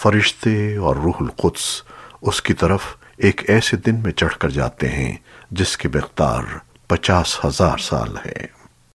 فرشتے اور روح القدس اس کی طرف ایک ایسے دن میں چڑھ کر جاتے ہیں جس کی مقدار پچاس ہزار سال ہے۔